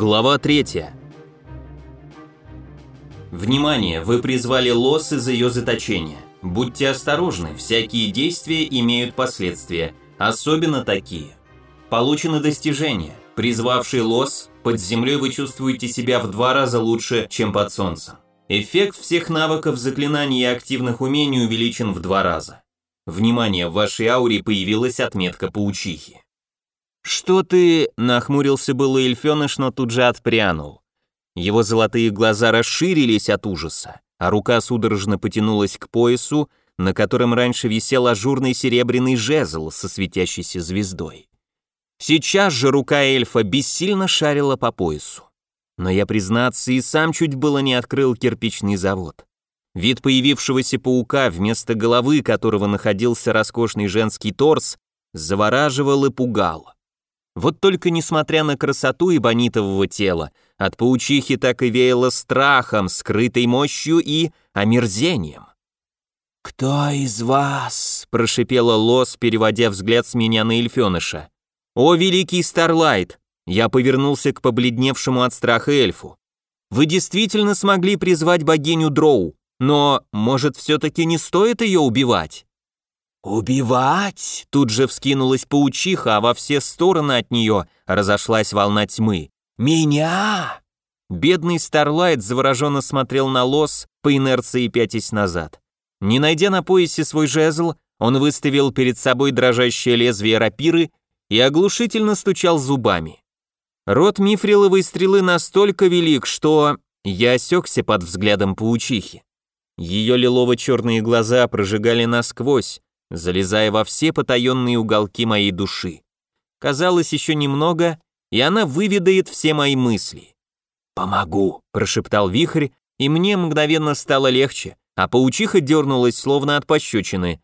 Глава 3. Внимание, вы призвали лос из ее заточения. Будьте осторожны, всякие действия имеют последствия, особенно такие. Получено достижение. Призвавший лос, под землей вы чувствуете себя в два раза лучше, чем под солнцем. Эффект всех навыков, заклинаний и активных умений увеличен в два раза. Внимание, в вашей ауре появилась отметка паучихи. «Что ты...» – нахмурился было Эльфёныш, но тут же отпрянул. Его золотые глаза расширились от ужаса, а рука судорожно потянулась к поясу, на котором раньше висел ажурный серебряный жезл со светящейся звездой. Сейчас же рука эльфа бессильно шарила по поясу. Но я, признаться, и сам чуть было не открыл кирпичный завод. Вид появившегося паука, вместо головы которого находился роскошный женский торс, завораживал и пугал. Вот только несмотря на красоту эбонитового тела, от паучихи так и веяло страхом, скрытой мощью и омерзением. «Кто из вас?» – прошипела Лос, переводя взгляд с меня на эльфеныша. «О, великий Старлайт!» Я повернулся к побледневшему от страха эльфу. «Вы действительно смогли призвать богиню Дроу, но, может, все-таки не стоит ее убивать?» «Убивать?» Тут же вскинулась паучиха, а во все стороны от нее разошлась волна тьмы. «Меня?» Бедный Старлайт завороженно смотрел на лос, по инерции пятясь назад. Не найдя на поясе свой жезл, он выставил перед собой дрожащее лезвие рапиры и оглушительно стучал зубами. Рот мифриловой стрелы настолько велик, что я осекся под взглядом паучихи. Ее лилово-черные глаза прожигали насквозь, залезая во все потаенные уголки моей души. Казалось, еще немного, и она выведает все мои мысли. «Помогу», – прошептал вихрь, и мне мгновенно стало легче, а паучиха дернулась, словно от пощечины.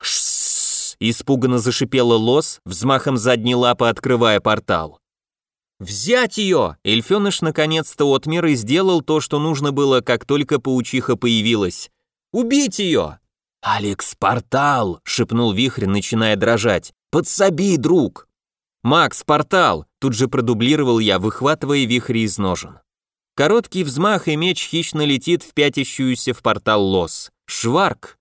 «Шссс!» – испуганно зашипела лос, взмахом задней лапы открывая портал. «Взять ее!» Эльфеныш наконец-то отмер и сделал то, что нужно было, как только паучиха появилась. «Убить ее!» «Алекс, портал!» — шепнул вихрь, начиная дрожать. «Подсоби, друг!» «Макс, портал!» — тут же продублировал я, выхватывая вихрь из ножен. Короткий взмах, и меч хищно летит в пятящуюся в портал лос. Шварк!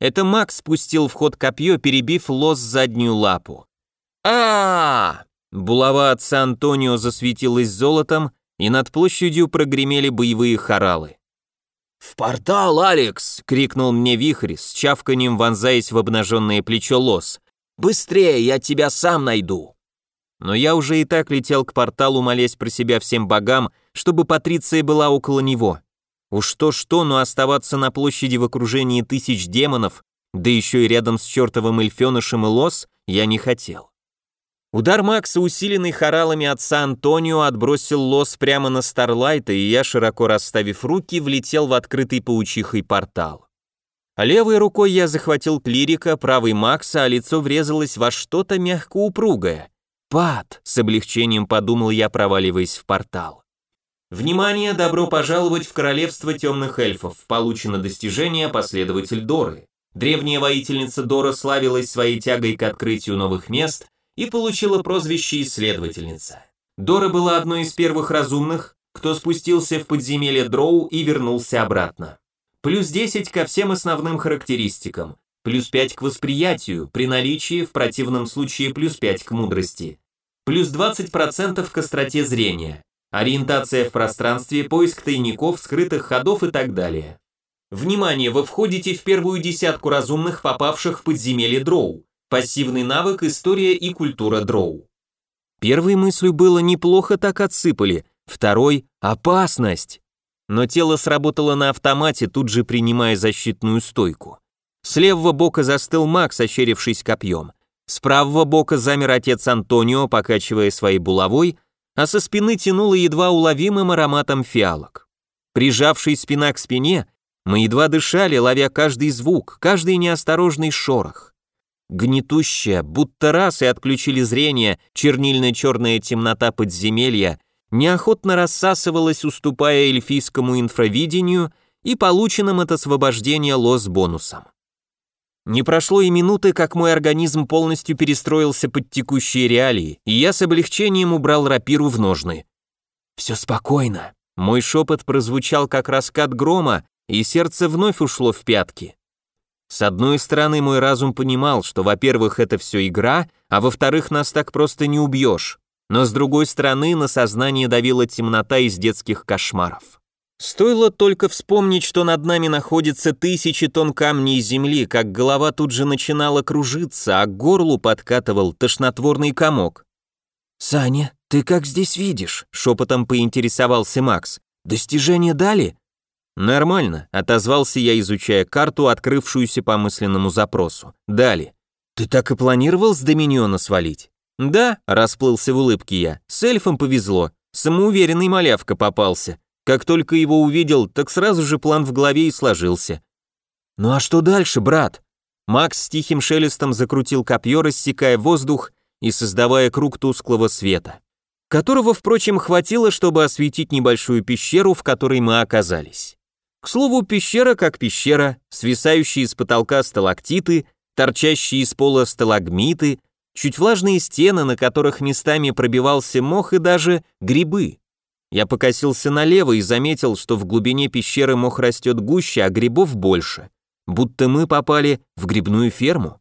Это Макс спустил в ход копье, перебив лос заднюю лапу. а, Булава отца Антонио засветилась золотом, и над площадью прогремели боевые хоралы. «В портал, Алекс!» — крикнул мне вихрь, с чавканием вонзаясь в обнаженное плечо лос. «Быстрее, я тебя сам найду!» Но я уже и так летел к порталу, молясь про себя всем богам, чтобы Патриция была около него. Уж то-что, но оставаться на площади в окружении тысяч демонов, да еще и рядом с чертовым эльфенышем и лос, я не хотел. Удар Макса, усиленный хоралами отца Антонио, отбросил лос прямо на Старлайта, и я, широко расставив руки, влетел в открытый паучихой портал. Левой рукой я захватил клирика, правой Макса, а лицо врезалось во что-то мягко упругое. «Пад!» — с облегчением подумал я, проваливаясь в портал. Внимание, добро пожаловать в королевство темных эльфов. Получено достижение последователь Доры. Древняя воительница Дора славилась своей тягой к открытию новых мест — и получила прозвище «Исследовательница». Дора была одной из первых разумных, кто спустился в подземелье Дроу и вернулся обратно. Плюс 10 ко всем основным характеристикам, плюс 5 к восприятию, при наличии, в противном случае плюс 5 к мудрости, плюс 20% к остроте зрения, ориентация в пространстве, поиск тайников, скрытых ходов и так далее. Внимание, вы входите в первую десятку разумных, попавших в подземелье Дроу. Пассивный навык «История и культура дроу». Первой мыслью было «неплохо так отсыпали», второй «опасность». Но тело сработало на автомате, тут же принимая защитную стойку. С левого бока застыл Макс, ощерившись копьем. С правого бока замер отец Антонио, покачивая своей булавой, а со спины тянуло едва уловимым ароматом фиалок. Прижавшись спина к спине, мы едва дышали, ловя каждый звук, каждый неосторожный шорох. Гнетущая, будто раз и отключили зрение, чернильно-черная темнота подземелья неохотно рассасывалась, уступая эльфийскому инфравидению и полученным от освобождения лос бонусом. Не прошло и минуты, как мой организм полностью перестроился под текущие реалии, и я с облегчением убрал рапиру в ножны. «Все спокойно». Мой шепот прозвучал как раскат грома, и сердце вновь ушло в пятки. С одной стороны, мой разум понимал, что, во-первых, это все игра, а во-вторых, нас так просто не убьешь. Но с другой стороны, на сознание давила темнота из детских кошмаров. Стоило только вспомнить, что над нами находится тысячи тонн камней земли, как голова тут же начинала кружиться, а к горлу подкатывал тошнотворный комок. «Саня, ты как здесь видишь?» — шепотом поинтересовался Макс. «Достижение дали?» «Нормально», — отозвался я, изучая карту, открывшуюся по мысленному запросу. «Дали». «Ты так и планировал с Доминиона свалить?» «Да», — расплылся в улыбке я, — «с эльфом повезло. Самоуверенный малявка попался. Как только его увидел, так сразу же план в голове и сложился. «Ну а что дальше, брат?» Макс с тихим шелестом закрутил копье, рассекая воздух и создавая круг тусклого света, которого, впрочем, хватило, чтобы осветить небольшую пещеру, в которой мы оказались. К слову, пещера как пещера, свисающие с потолка сталактиты, торчащие из пола сталагмиты, чуть влажные стены, на которых местами пробивался мох и даже грибы. Я покосился налево и заметил, что в глубине пещеры мох растет гуще, а грибов больше. Будто мы попали в грибную ферму.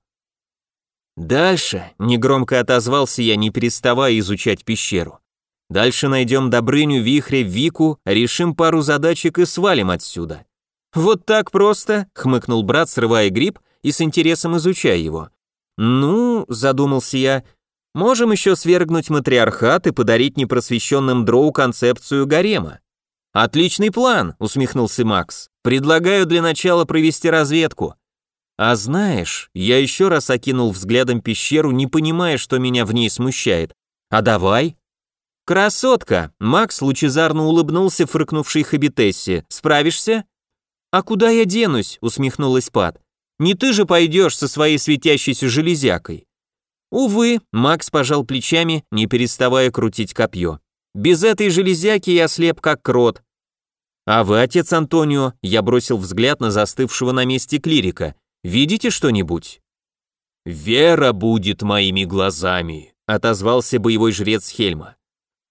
Дальше, негромко отозвался я, не переставая изучать пещеру. Дальше найдем Добрыню, Вихря, Вику, решим пару задачек и свалим отсюда. Вот так просто, хмыкнул брат, срывая гриб и с интересом изучая его. Ну, задумался я, Можем еще свергнуть матриархат и подарить непросвещенным дроу концепцию гарема. Отличный план, усмехнулся Макс. Предлагаю для начала провести разведку. А знаешь, я еще раз окинул взглядом пещеру, не понимая, что меня в ней смущает. А давай? Красотка! Макс лучезарно улыбнулся фрыкнувшей Хабитессе. Справишься? А куда я денусь? усмехнулась Пат. Не ты же пойдешь со своей светящейся железякой. Увы, Макс пожал плечами, не переставая крутить копье. Без этой железяки я слеп как крот. А вы, отец Антонио, я бросил взгляд на застывшего на месте клирика. Видите что-нибудь? Вера будет моими глазами, отозвался боевой жрец Хельма.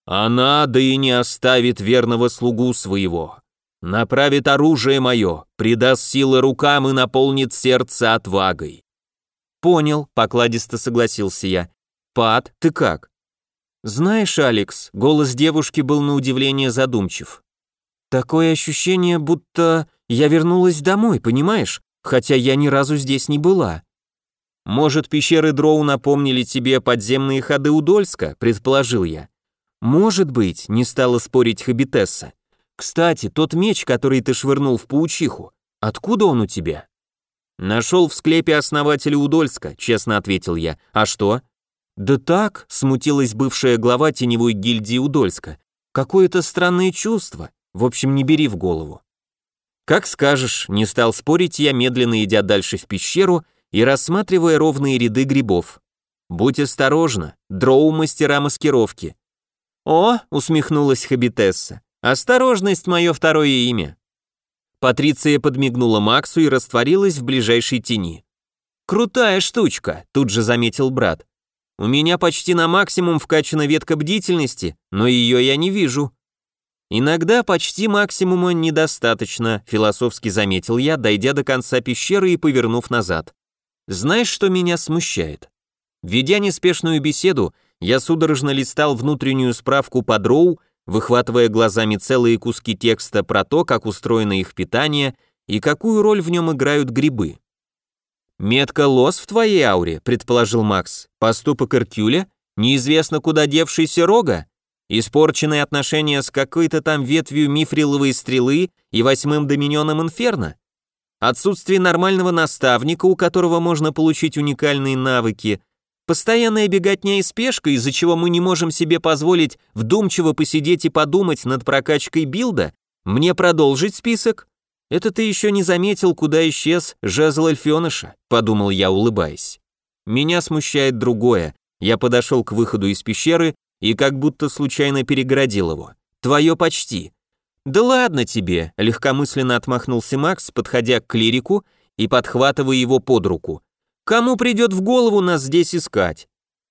Она да и не оставит верного слугу своего. Направит оружие мое, придаст силы рукам и наполнит сердце отвагой. «Понял», — покладисто согласился я. «Пат, ты как?» «Знаешь, Алекс», — голос девушки был на удивление задумчив. «Такое ощущение, будто я вернулась домой, понимаешь? Хотя я ни разу здесь не была». «Может, пещеры Дроу напомнили тебе подземные ходы Удольска?» — предположил я. «Может быть», — не стала спорить Хабитесса. «Кстати, тот меч, который ты швырнул в паучиху, откуда он у тебя?» «Нашел в склепе основателя Удольска», — честно ответил я. «А что?» «Да так», — смутилась бывшая глава теневой гильдии Удольска. «Какое-то странное чувство. В общем, не бери в голову». «Как скажешь», — не стал спорить я, медленно идя дальше в пещеру и рассматривая ровные ряды грибов. «Будь осторожна, дроу мастера маскировки». «О», — усмехнулась Хабитесса, — «осторожность — мое второе имя». Патриция подмигнула Максу и растворилась в ближайшей тени. «Крутая штучка», — тут же заметил брат. «У меня почти на максимум вкачана ветка бдительности, но ее я не вижу». «Иногда почти максимума недостаточно», — философски заметил я, дойдя до конца пещеры и повернув назад. «Знаешь, что меня смущает?» Ведя неспешную беседу, я судорожно листал внутреннюю справку по дроу выхватывая глазами целые куски текста про то, как устроено их питание и какую роль в нем играют грибы. «Метка лос в твоей ауре», — предположил Макс. «Поступок Иркюля? Неизвестно, куда девшийся рога? Испорченные отношения с какой-то там ветвью мифриловой стрелы и восьмым доминионом инферно? Отсутствие нормального наставника, у которого можно получить уникальные навыки, Постоянная беготня и спешка, из-за чего мы не можем себе позволить вдумчиво посидеть и подумать над прокачкой билда? Мне продолжить список? Это ты еще не заметил, куда исчез жезл Эльфеныша, подумал я, улыбаясь. Меня смущает другое. Я подошел к выходу из пещеры и как будто случайно перегородил его. Твое почти. Да ладно тебе, легкомысленно отмахнулся Макс, подходя к клирику и подхватывая его под руку. Кому придет в голову нас здесь искать?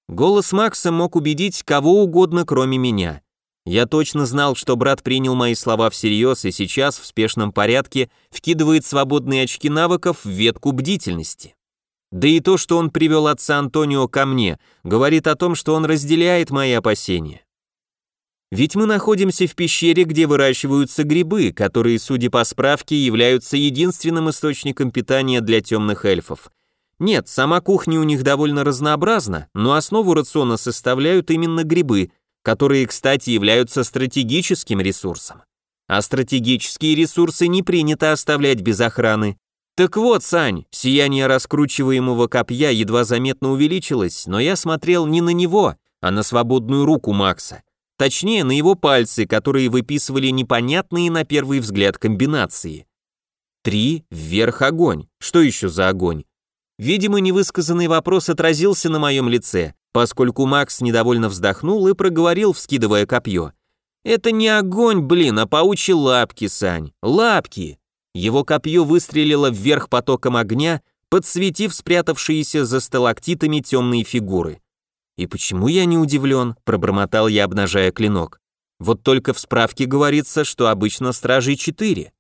Голос Макса мог убедить кого угодно, кроме меня. Я точно знал, что брат принял мои слова всерьез и сейчас в спешном порядке вкидывает свободные очки навыков в ветку бдительности. Да и то, что он привел отца Антонио ко мне, говорит о том, что он разделяет мои опасения. Ведь мы находимся в пещере, где выращиваются грибы, которые, судя по справке, являются единственным источником питания для темных эльфов. Нет, сама кухня у них довольно разнообразна, но основу рациона составляют именно грибы, которые, кстати, являются стратегическим ресурсом. А стратегические ресурсы не принято оставлять без охраны. Так вот, Сань, сияние раскручиваемого копья едва заметно увеличилось, но я смотрел не на него, а на свободную руку Макса. Точнее, на его пальцы, которые выписывали непонятные на первый взгляд комбинации. Три, вверх огонь. Что еще за огонь? Видимо, невысказанный вопрос отразился на моем лице, поскольку Макс недовольно вздохнул и проговорил, вскидывая копье. «Это не огонь, блин, а паучьи лапки, Сань. Лапки!» Его копье выстрелило вверх потоком огня, подсветив спрятавшиеся за сталактитами темные фигуры. «И почему я не удивлен?» – пробормотал я, обнажая клинок. «Вот только в справке говорится, что обычно стражей четыре».